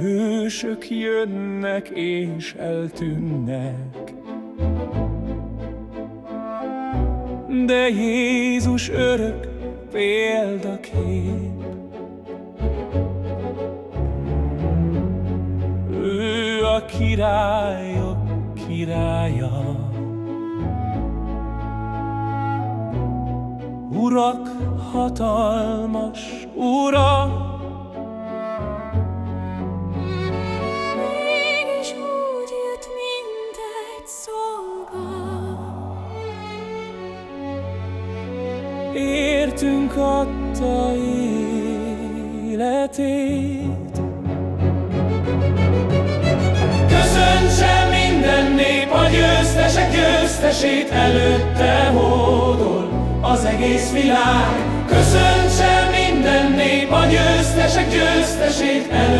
hősök jönnek és eltűnnek. De Jézus örök példakép. Ő a királyok királya. Urak hatalmas ura, értünk adta életét. Köszöntse minden nép a győztesek győztesét, előtte hódol az egész világ. Köszöntse minden nép a győztesek győztesét, előtte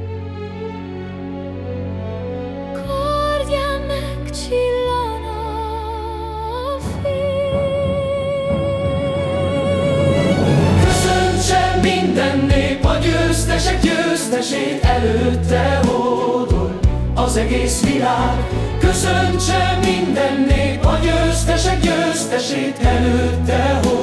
az egész világ. Köszöntse minden nép a győztesek győztesét előtte hódol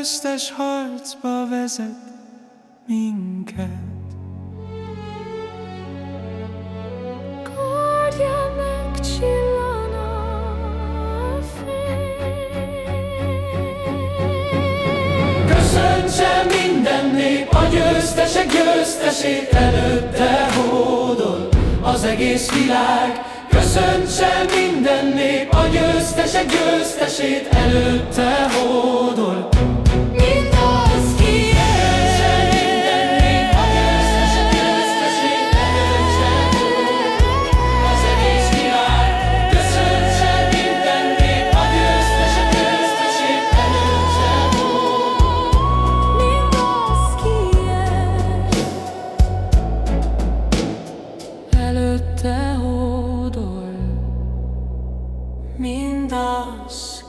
győztes harcba vezet minket. Kardja megcsillan a Köszöntse minden nép a győztesek győztesét előtte hódol az egész világ. Köszöntse minden nép a győztesek győztesét előtte hódol. das